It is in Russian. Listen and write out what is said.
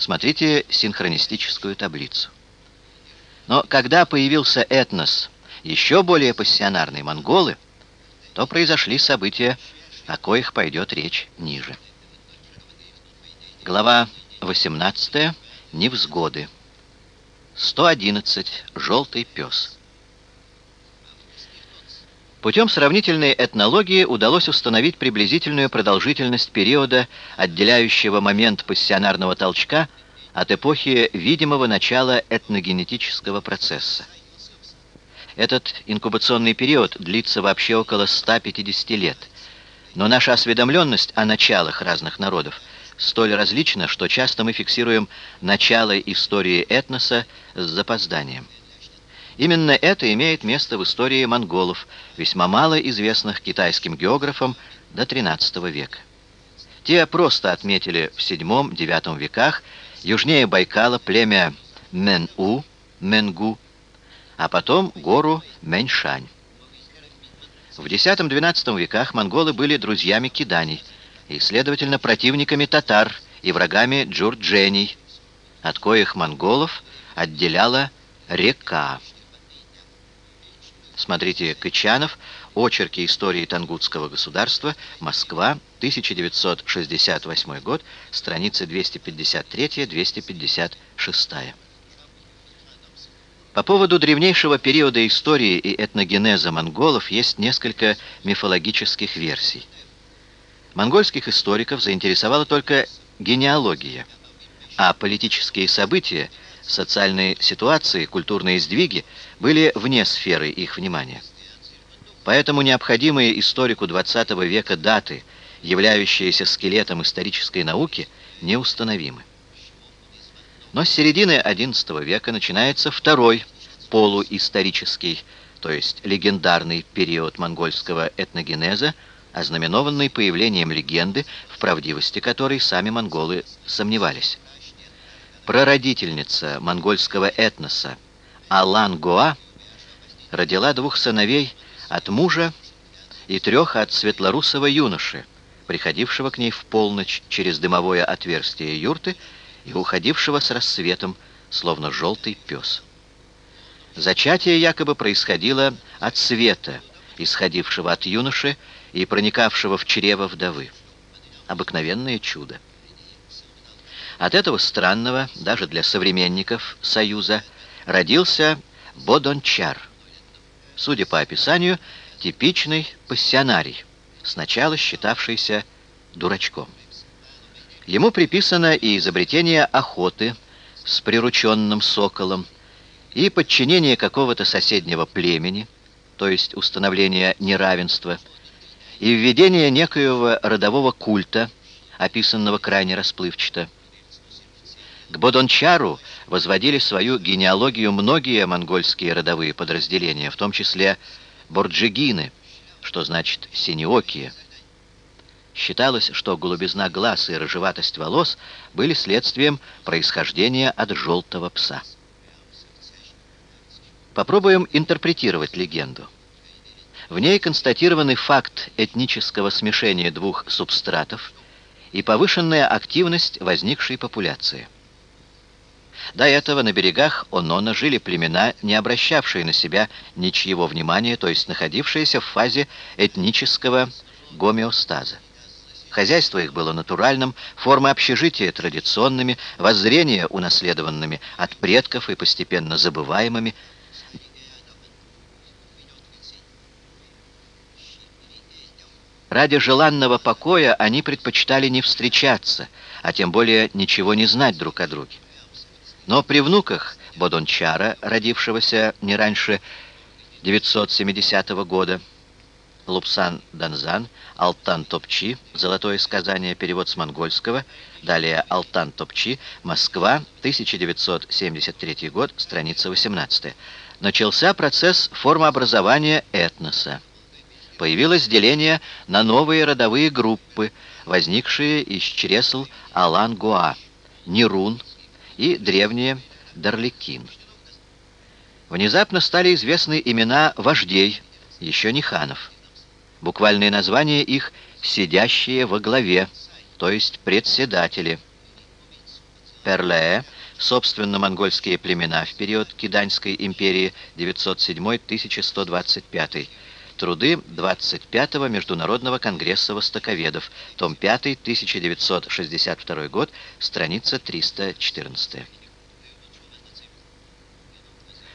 Смотрите синхронистическую таблицу. Но когда появился этнос, еще более пассионарный, монголы, то произошли события, о коих пойдет речь ниже. Глава 18. Невзгоды. 111. Желтый пес. Путем сравнительной этнологии удалось установить приблизительную продолжительность периода, отделяющего момент пассионарного толчка от эпохи видимого начала этногенетического процесса. Этот инкубационный период длится вообще около 150 лет, но наша осведомленность о началах разных народов столь различна, что часто мы фиксируем начало истории этноса с запозданием. Именно это имеет место в истории монголов, весьма мало известных китайским географам до XIII века. Те просто отметили в VII-IX веках южнее Байкала племя Мен-У, Менгу, а потом гору Меньшань. В X-XII веках монголы были друзьями киданий и, следовательно, противниками татар и врагами джурджений, от коих монголов отделяла река. Смотрите Кычанов, очерки истории Тангутского государства, Москва, 1968 год, страницы 253-256. По поводу древнейшего периода истории и этногенеза монголов есть несколько мифологических версий. Монгольских историков заинтересовала только генеалогия, а политические события, социальные ситуации, культурные сдвиги были вне сферы их внимания. Поэтому необходимые историку XX века даты, являющиеся скелетом исторической науки, неустановимы. Но с середины XI века начинается второй полуисторический, то есть легендарный период монгольского этногенеза, ознаменованный появлением легенды, в правдивости которой сами монголы сомневались. Прародительница монгольского этноса Алан Гоа родила двух сыновей от мужа и трех от светлорусого юноши, приходившего к ней в полночь через дымовое отверстие юрты и уходившего с рассветом, словно желтый пес. Зачатие якобы происходило от света, исходившего от юноши и проникавшего в чрево вдовы. Обыкновенное чудо. От этого странного, даже для современников Союза, родился Бодончар. Судя по описанию, типичный пассионарий, сначала считавшийся дурачком. Ему приписано и изобретение охоты с прирученным соколом, и подчинение какого-то соседнего племени, то есть установление неравенства, и введение некоего родового культа, описанного крайне расплывчато. К Бодончару возводили свою генеалогию многие монгольские родовые подразделения, в том числе борджигины, что значит синеокие. Считалось, что голубизна глаз и рыжеватость волос были следствием происхождения от желтого пса. Попробуем интерпретировать легенду. В ней констатированный факт этнического смешения двух субстратов и повышенная активность возникшей популяции. До этого на берегах Онона жили племена, не обращавшие на себя ничьего внимания, то есть находившиеся в фазе этнического гомеостаза. Хозяйство их было натуральным, формы общежития традиционными, воззрения унаследованными от предков и постепенно забываемыми. Ради желанного покоя они предпочитали не встречаться, а тем более ничего не знать друг о друге. Но при внуках Бодончара, родившегося не раньше 970 года, Лупсан Данзан, Алтан Топчи, Золотое сказание, перевод с монгольского, далее Алтан Топчи, Москва, 1973 год, страница 18. Начался процесс формообразования этноса. Появилось деление на новые родовые группы, возникшие из чресл Алан-Гуа, Нирун, и древние Дарликин. Внезапно стали известны имена вождей, еще не ханов. Буквальное название их «сидящие во главе», то есть председатели. Перлее, собственно, монгольские племена в период Киданьской империи 907-1125, труды 25-го Международного конгресса востоковедов, том 5, 1962 год, страница 314.